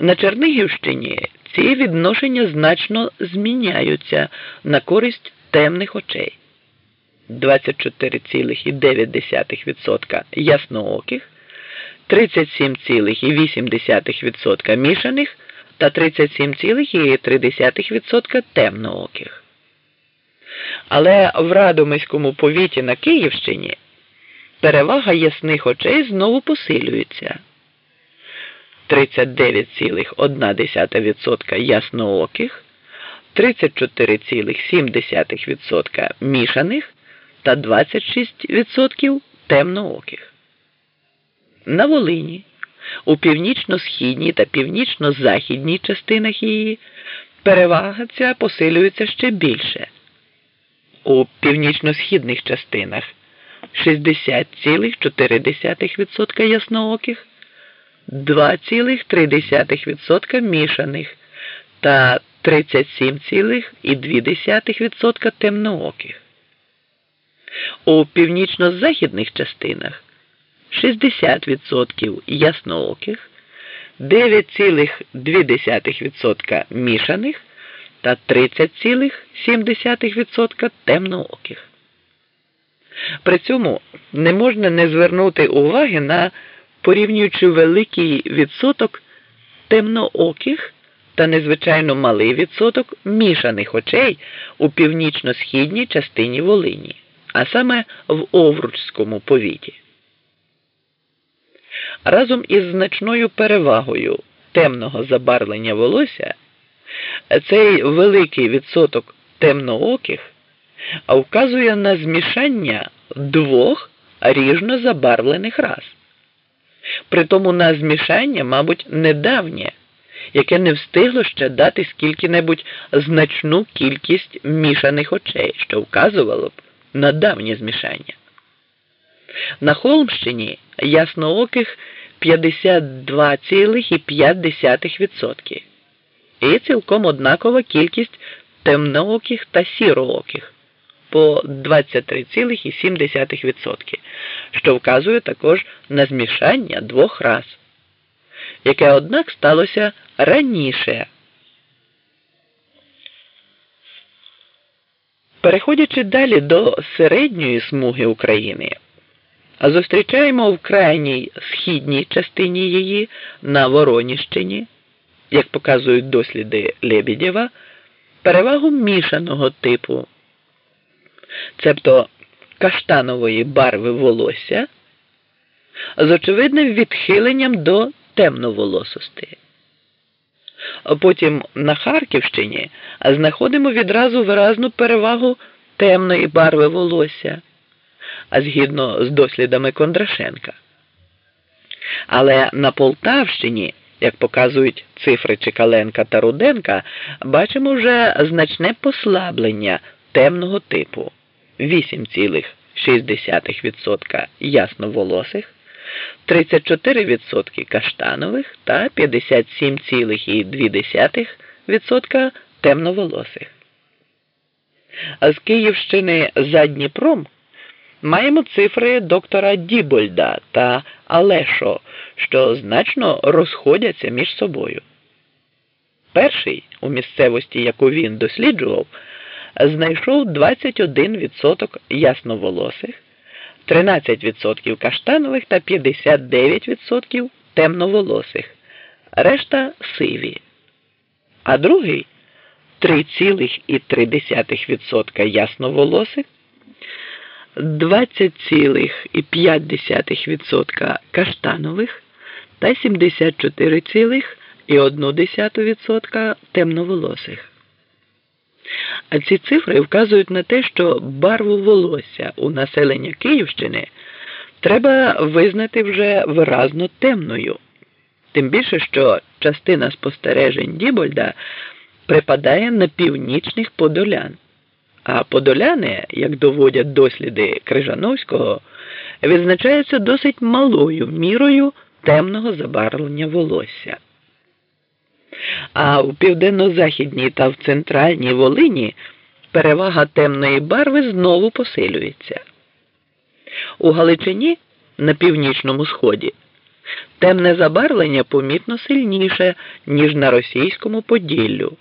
На Чернигівщині ці відношення значно зміняються на користь темних очей. 24,9% яснооких, 37,8% мішаних та 37,3% темнооких. Але в Радомиському повіті на Київщині перевага ясних очей знову посилюється. 39,1% яснооких, 34,7% мішаних та 26% темнооких. На Волині у північно-східній та північно-західній частинах її перевага ця посилюється ще більше. У північно-східних частинах 60,4% яснооких, 2,3% мішаних та 37,2% темнооких. У північно-західних частинах 60% яснооких, 9,2% мішаних та 30,7% темнооких. При цьому не можна не звернути уваги на порівнюючи великий відсоток темнооких та незвичайно малий відсоток мішаних очей у північно-східній частині Волині, а саме в Овручському повіті. Разом із значною перевагою темного забарвлення волосся цей великий відсоток темнооких вказує на змішання двох ріжно забарвлених рас. Притому на змішання, мабуть, недавнє, яке не встигло ще дати скільки-небудь значну кількість мішаних очей, що вказувало б на давнє змішання. На Холмщині яснооких 52,5% і цілком однакова кількість темнооких та сірооких по 23,7%, що вказує також на змішання двох рас, яке, однак, сталося раніше. Переходячи далі до середньої смуги України, зустрічаємо в крайній східній частині її на Вороніщині, як показують досліди Лебедєва, перевагу мішаного типу цебто каштанової барви волосся, з очевидним відхиленням до темноволосості. Потім на Харківщині знаходимо відразу виразну перевагу темної барви волосся, а згідно з дослідами Кондрашенка. Але на Полтавщині, як показують цифри Чекаленка та Руденка, бачимо вже значне послаблення темного типу. 8,6% ясноволосих, 34% каштанових та 57,2% темноволосих. А з Київщини за Дніпром маємо цифри доктора Дібольда та Алешо, що значно розходяться між собою. Перший у місцевості, яку він досліджував знайшов 21% ясноволосих, 13% каштанових та 59% темноволосих, решта сиві. А другий 3,3% ясноволосих, 20,5% каштанових та 74,1% темноволосих. А ці цифри вказують на те, що барву волосся у населення Київщини треба визнати вже виразно темною. Тим більше, що частина спостережень Дібольда припадає на північних подолян. А подоляни, як доводять досліди Крижановського, відзначаються досить малою мірою темного забарвлення волосся. А у південно-західній та в центральній Волині перевага темної барви знову посилюється. У Галичині на північному сході темне забарвлення помітно сильніше, ніж на російському Поділлю.